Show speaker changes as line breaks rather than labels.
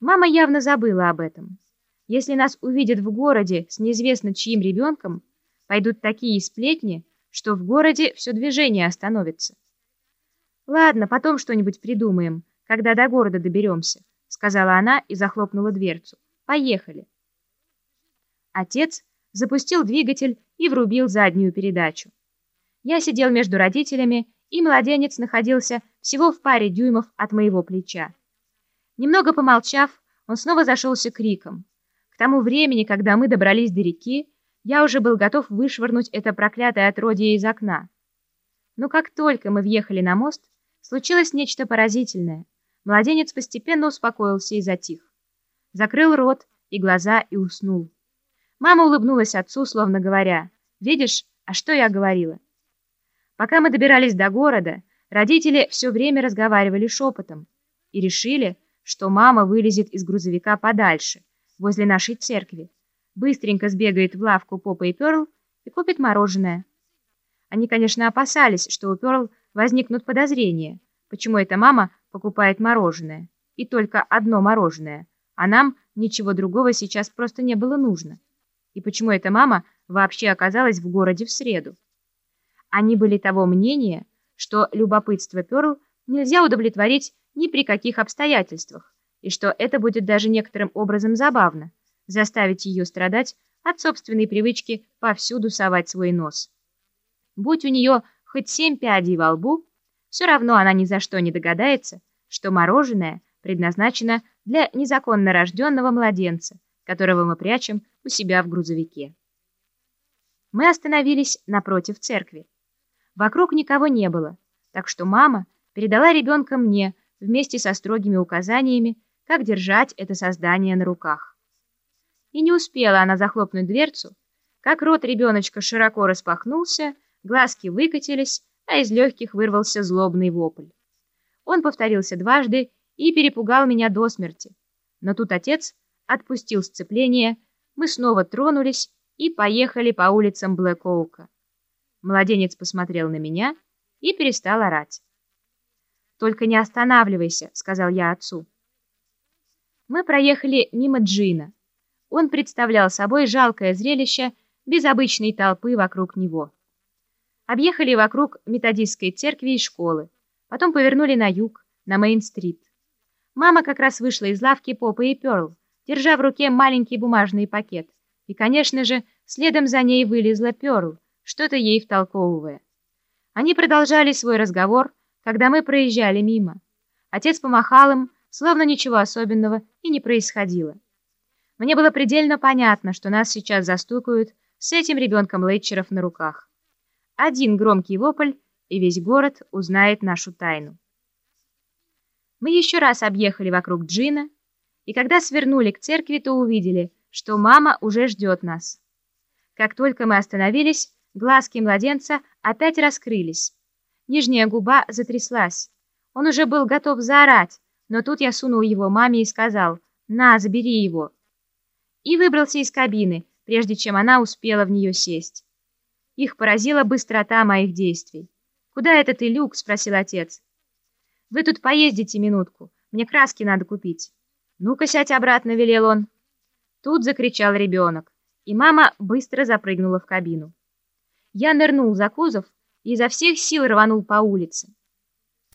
Мама явно забыла об этом. Если нас увидят в городе с неизвестно чьим ребенком, пойдут такие сплетни, что в городе все движение остановится. «Ладно, потом что-нибудь придумаем, когда до города доберемся», сказала она и захлопнула дверцу. «Поехали». Отец запустил двигатель и врубил заднюю передачу. Я сидел между родителями, и младенец находился всего в паре дюймов от моего плеча. Немного помолчав, он снова зашелся криком. К тому времени, когда мы добрались до реки, я уже был готов вышвырнуть это проклятое отродье из окна. Но как только мы въехали на мост, случилось нечто поразительное. Младенец постепенно успокоился и затих. Закрыл рот и глаза и уснул. Мама улыбнулась отцу, словно говоря, «Видишь, а что я говорила?» Пока мы добирались до города, родители все время разговаривали шепотом и решили, что мама вылезет из грузовика подальше, возле нашей церкви, быстренько сбегает в лавку Попа и Перл и купит мороженое. Они, конечно, опасались, что у Перл возникнут подозрения, почему эта мама покупает мороженое, и только одно мороженое, а нам ничего другого сейчас просто не было нужно и почему эта мама вообще оказалась в городе в среду. Они были того мнения, что любопытство Перл нельзя удовлетворить ни при каких обстоятельствах, и что это будет даже некоторым образом забавно, заставить ее страдать от собственной привычки повсюду совать свой нос. Будь у нее хоть семь пядей во лбу, все равно она ни за что не догадается, что мороженое предназначено для незаконно рожденного младенца, которого мы прячем у себя в грузовике. Мы остановились напротив церкви. Вокруг никого не было, так что мама передала ребенка мне вместе со строгими указаниями, как держать это создание на руках. И не успела она захлопнуть дверцу, как рот ребеночка широко распахнулся, глазки выкатились, а из легких вырвался злобный вопль. Он повторился дважды и перепугал меня до смерти. Но тут отец отпустил сцепление, мы снова тронулись и поехали по улицам Блэк-Оука. Младенец посмотрел на меня и перестал орать. «Только не останавливайся», — сказал я отцу. Мы проехали мимо Джина. Он представлял собой жалкое зрелище без обычной толпы вокруг него. Объехали вокруг методистской церкви и школы, потом повернули на юг, на Мейн-стрит. Мама как раз вышла из лавки Попа и Перл, держа в руке маленький бумажный пакет. И, конечно же, следом за ней вылезла Перл, что-то ей втолковывая. Они продолжали свой разговор, когда мы проезжали мимо. Отец помахал им, словно ничего особенного и не происходило. Мне было предельно понятно, что нас сейчас застукают с этим ребенком Лейчеров на руках. Один громкий вопль, и весь город узнает нашу тайну. Мы еще раз объехали вокруг Джина, и когда свернули к церкви, то увидели, что мама уже ждет нас. Как только мы остановились, глазки младенца опять раскрылись. Нижняя губа затряслась. Он уже был готов заорать, но тут я сунул его маме и сказал «На, забери его!» и выбрался из кабины, прежде чем она успела в нее сесть. Их поразила быстрота моих действий. «Куда это ты, Люк?» — спросил отец. «Вы тут поездите минутку, мне краски надо купить». «Ну-ка, сядь обратно», — велел он. Тут закричал ребенок, и мама быстро запрыгнула в кабину. Я нырнул за кузов изо всех сил рванул по улице.